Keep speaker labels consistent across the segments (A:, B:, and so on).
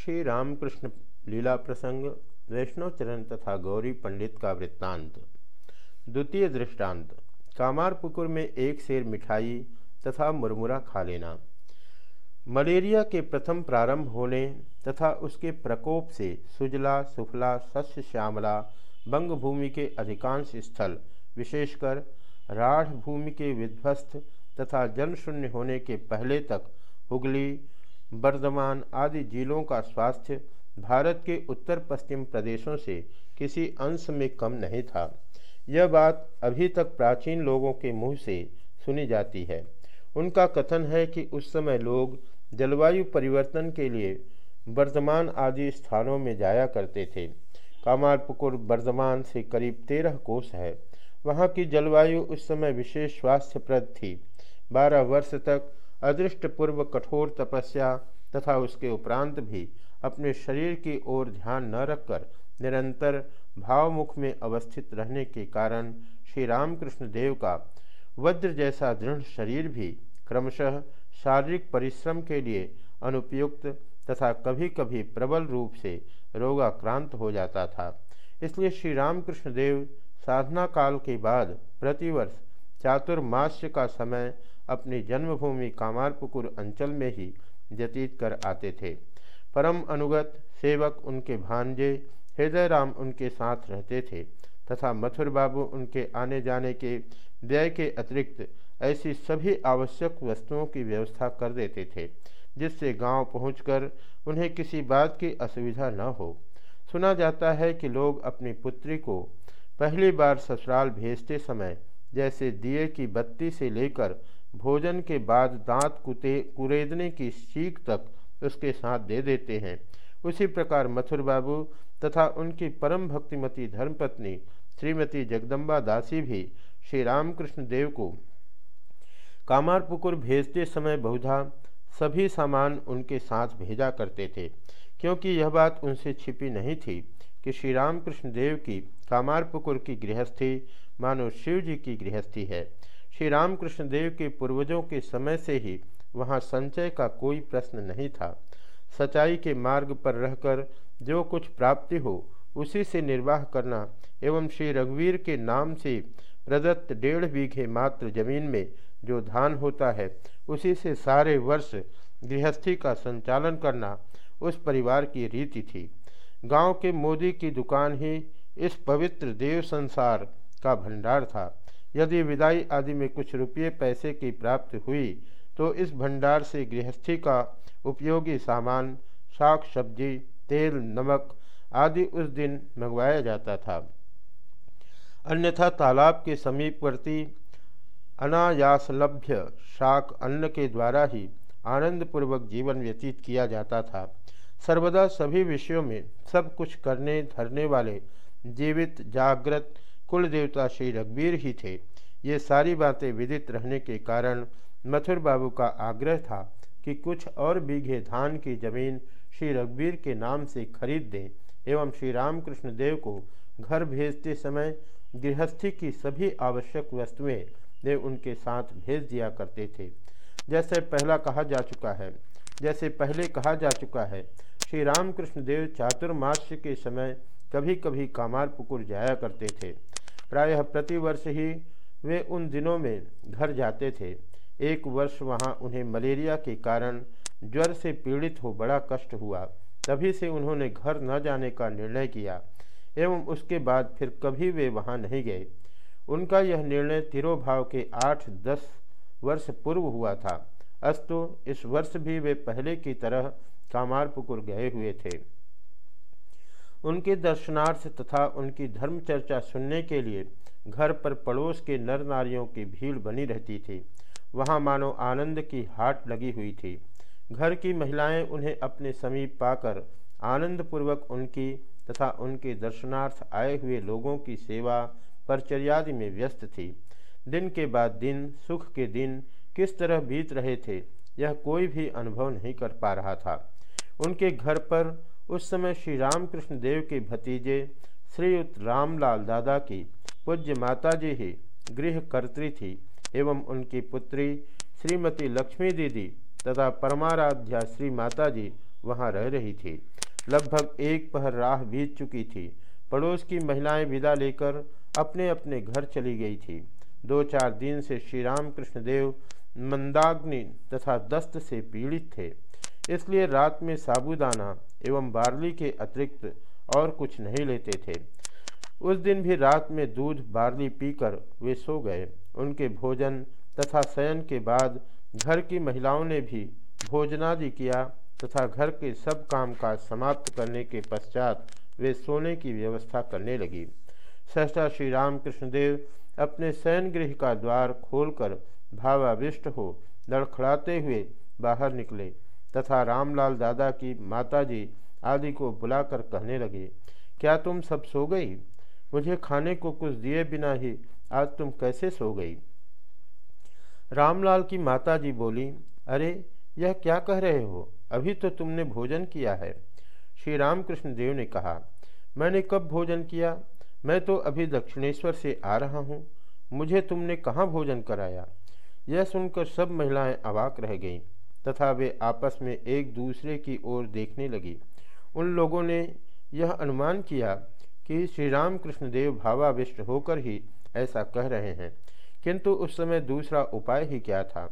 A: श्री रामकृष्ण लीला प्रसंग, वैष्णव चरण तथा गौरी पंडित का वृत्तांत। द्वितीय दृष्टांत, कामारपुकुर में एक शेर मिठाई तथा मुरमुरा खा लेना। मलेरिया के प्रथम प्रारंभ होने तथा उसके प्रकोप से सुजला, सुफला, सस्य श्यामला बंग भूमि के अधिकांश स्थल, विशेषकर राढ़ भूमि के विध्वस्त तथा जनशून्य होने के पहले तक हुगली बर्धमान आदि जिलों का स्वास्थ्य भारत के उत्तर पश्चिम प्रदेशों से किसी अंश में कम नहीं था। यह बात अभी तक प्राचीन लोगों के मुँह से सुनी जाती है। उनका कथन है कि उस समय लोग जलवायु परिवर्तन के लिए वर्धमान आदि स्थानों में जाया करते थे। कामारपुकुर वर्धमान से करीब तेरह कोस है। वहाँ की जलवायु उस समय विशेष स्वास्थ्यप्रद थी। बारह वर्ष तक अदृष्ट पूर्व कठोर तपस्या तथा उसके उपरांत भी अपने शरीर की ओर ध्यान न रखकर निरंतर भावमुख में अवस्थित रहने के कारण श्री रामकृष्ण देव का वज्र जैसा दृढ़ शरीर भी क्रमशः शारीरिक परिश्रम के लिए अनुपयुक्त तथा कभी कभी प्रबल रूप से रोगाक्रांत हो जाता था। इसलिए श्री रामकृष्ण देव साधना काल के बाद प्रतिवर्ष चातुर्मास्य का समय अपनी जन्मभूमि कामारपुकुर अंचल में ही व्यतीत कर आते थे। परम अनुगत सेवक उनके भांजे, हृदय राम उनके साथ रहते थे तथा मथुर बाबू उनके आने जाने के व्यय के अतिरिक्त ऐसी सभी आवश्यक वस्तुओं की व्यवस्था कर देते थे, जिससे गाँव पहुंचकर उन्हें किसी बात की असुविधा न हो। सुना जाता है कि लोग अपनी पुत्री को पहली बार ससुराल भेजते समय जैसे दिए की बत्ती से लेकर भोजन के बाद दांत कुते, कुरेदने की सीख तक उसके साथ दे देते हैं। उसी प्रकार मथुर बाबू तथा उनकी परम भक्तिमती धर्मपत्नी श्रीमती जगदम्बा दासी भी श्री रामकृष्ण देव को कामारपुकुर भेजते समय बहुधा सभी सामान उनके साथ भेजा करते थे, क्योंकि यह बात उनसे छिपी नहीं थी कि श्री रामकृष्ण देव की कामारपुकुर की गृहस्थी मानो शिव जी की गृहस्थी है। श्री रामकृष्ण देव के पूर्वजों के समय से ही वहाँ संचय का कोई प्रश्न नहीं था। सच्चाई के मार्ग पर रहकर जो कुछ प्राप्ति हो, उसी से निर्वाह करना एवं श्री रघुवीर के नाम से प्रदत्त डेढ़ बीघे मात्र ज़मीन में जो धान होता है, उसी से सारे वर्ष गृहस्थी का संचालन करना उस परिवार की रीति थी। गाँव के मोदी की दुकान ही इस पवित्र देव संसार का भंडार था। यदि विदाई आदि में कुछ रुपये पैसे की प्राप्ति हुई तो इस भंडार से गृहस्थी का उपयोगी सामान शाक सब्ज़ी, तेल, नमक आदि उस दिन मंगवाया जाता था। अन्यथा तालाब के समीपवर्ती अनायासलभ्य शाक अन्न के द्वारा ही आनंदपूर्वक जीवन व्यतीत किया जाता था। सर्वदा सभी विषयों में सब कुछ करने, धरने वाले जीवित, जागृत कुल देवता श्री रघुवीर ही थे। ये सारी बातें विदित रहने के कारण मथुर बाबू का आग्रह था कि कुछ और बीघे धान की ज़मीन श्री रघुवीर के नाम से खरीद दें एवं श्री रामकृष्ण देव को घर भेजते समय गृहस्थी की सभी आवश्यक वस्तुएँ वे उनके साथ भेज दिया करते थे। जैसे पहला कहा जा चुका है, जैसे पहले कहा जा चुका है, श्री रामकृष्ण देव चातुर्मास्य के समय कभी कभी कामार पुकुर जाया करते थे। प्रायः प्रतिवर्ष ही वे उन दिनों में घर जाते थे। एक वर्ष वहाँ उन्हें मलेरिया के कारण ज्वर से पीड़ित हो बड़ा कष्ट हुआ। तभी से उन्होंने घर न जाने का निर्णय किया एवं उसके बाद फिर कभी वे वहाँ नहीं गए। उनका यह निर्णय तिरोभाव के आठ दस वर्ष पूर्व हुआ था। अस्तु, इस वर्ष भी वे पहले की तरह कामारपुकुर गए हुए थे। उनके दर्शनार्थ तथा उनकी धर्म चर्चा सुनने के लिए घर पर पड़ोस के नर नारियों की भीड़ बनी रहती थी। वहाँ मानो आनंद की हाट लगी हुई थी। घर की महिलाएँ उन्हें अपने समीप पाकर आनंदपूर्वक उनकी तथा उनके दर्शनार्थ आए हुए लोगों की सेवा परचर्यादि में व्यस्त थी। दिन के बाद दिन, सुख के दिन किस तरह बीत रहे थे, यह कोई भी अनुभव नहीं कर पा रहा था। उनके घर पर उस समय श्री रामकृष्ण देव के भतीजे श्रीयुक्त रामलाल दादा की पूज्य माता जी ही गृह कर्त्री थी एवं उनकी पुत्री श्रीमती लक्ष्मी दीदी तथा परमाराध्या श्री माता जी वहाँ रह रही थी। लगभग एक पहर राह बीत चुकी थी। पड़ोस की महिलाएँ विदा लेकर अपने अपने घर चली गई थी। दो चार दिन से श्री राम कृष्णदेव मंदाग्नि तथा दस्त से पीड़ित थे। इसलिए रात में साबुदाना एवं बार्ली के अतिरिक्त और कुछ नहीं लेते थे। उस दिन भी रात में दूध बार्ली पीकर वे सो गए। उनके भोजन तथा शयन के बाद घर की महिलाओं ने भी भोजनादि किया तथा घर के सब काम काज समाप्त करने के पश्चात वे सोने की व्यवस्था करने लगी। सहसा श्री राम कृष्णदेव अपने शयन गृह का द्वार खोलकर भावाविष्ट हो लड़खड़ाते हुए बाहर निकले। तथा रामलाल दादा की माताजी आदि को बुलाकर कहने लगे, क्या तुम सब सो गई? मुझे खाने को कुछ दिए बिना ही आज तुम कैसे सो गई? रामलाल की माताजी बोली, अरे, यह क्या कह रहे हो? अभी तो तुमने भोजन किया है। श्री रामकृष्ण देव ने कहा, मैंने कब भोजन किया? मैं तो अभी दक्षिणेश्वर से आ रहा हूँ। मुझे तुमने कहाँ भोजन कराया? यह सुनकर सब महिलाएँ अवाक रह गईं। तथा वे आपस में एक दूसरे की ओर देखने लगी। उन लोगों ने यह अनुमान किया कि श्री राम कृष्णदेव भावाविष्ट होकर ही ऐसा कह रहे हैं। किंतु उस समय दूसरा उपाय ही क्या था?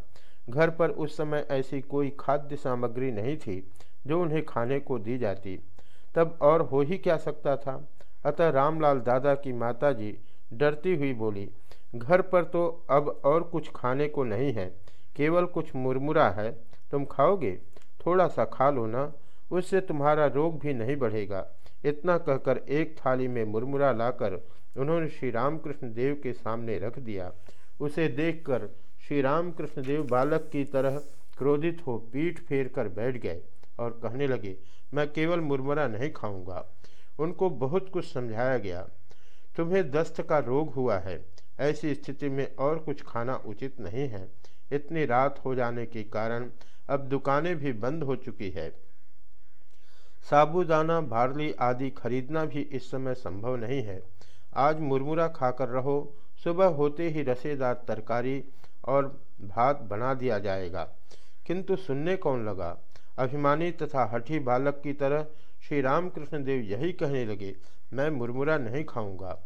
A: घर पर उस समय ऐसी कोई खाद्य सामग्री नहीं थी जो उन्हें खाने को दी जाती। तब और हो ही क्या सकता था? अतः रामलाल दादा की माताजी डरती हुई बोली, घर पर तो अब और कुछ खाने को नहीं है, केवल कुछ मुरमुरा है। तुम खाओगे? थोड़ा सा खा लो ना, उससे तुम्हारा रोग भी नहीं बढ़ेगा। इतना कहकर एक थाली में मुरमुरा लाकर उन्होंने श्री रामकृष्ण देव के सामने रख दिया। उसे देखकर श्री रामकृष्ण देव बालक की तरह क्रोधित हो पीठ फेर कर बैठ गए और कहने लगे, मैं केवल मुरमुरा नहीं खाऊँगा। उनको बहुत कुछ समझाया गया। तुम्हें दस्त का रोग हुआ है। ऐसी स्थिति में और कुछ खाना उचित नहीं है। इतनी रात हो जाने के कारण अब दुकानें भी बंद हो चुकी है। साबुदाना, बार्ली आदि खरीदना भी इस समय संभव नहीं है। आज मुरमुरा खाकर रहो, सुबह होते ही रसेदार तरकारी और भात बना दिया जाएगा। किंतु सुनने कौन लगा? अभिमानी तथा हठी बालक की तरह श्री रामकृष्ण देव यही कहने लगे, मैं मुरमुरा नहीं खाऊँगा।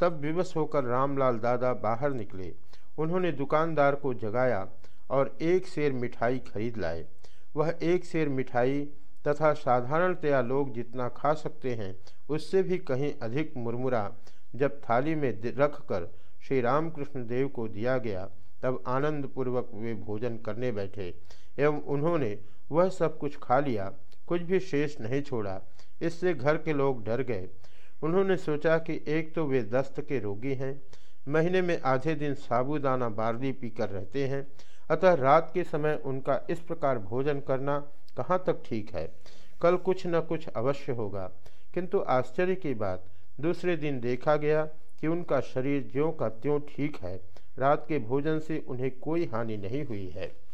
A: तब विवश होकर रामलाल दादा बाहर निकले। उन्होंने दुकानदार को जगाया और एक शेर मिठाई खरीद लाए। वह एक शेर मिठाई तथा साधारणतया लोग जितना खा सकते हैं, उससे भी कहीं अधिक मुरमुरा जब थाली में रख कर श्री रामकृष्ण देव को दिया गया, तब आनंद पूर्वक वे भोजन करने बैठे एवं उन्होंने वह सब कुछ खा लिया। कुछ भी शेष नहीं छोड़ा। इससे घर के लोग डर गए। उन्होंने सोचा कि एक तो वे दस्त के रोगी हैं। महीने में आधे दिन साबुदाना बार्ली पीकर रहते हैं। अतः रात के समय उनका इस प्रकार भोजन करना कहाँ तक ठीक है? कल कुछ न कुछ अवश्य होगा। किंतु आश्चर्य की बात, दूसरे दिन देखा गया कि उनका शरीर ज्यों का त्यों ठीक है। रात के भोजन से उन्हें कोई हानि नहीं हुई है।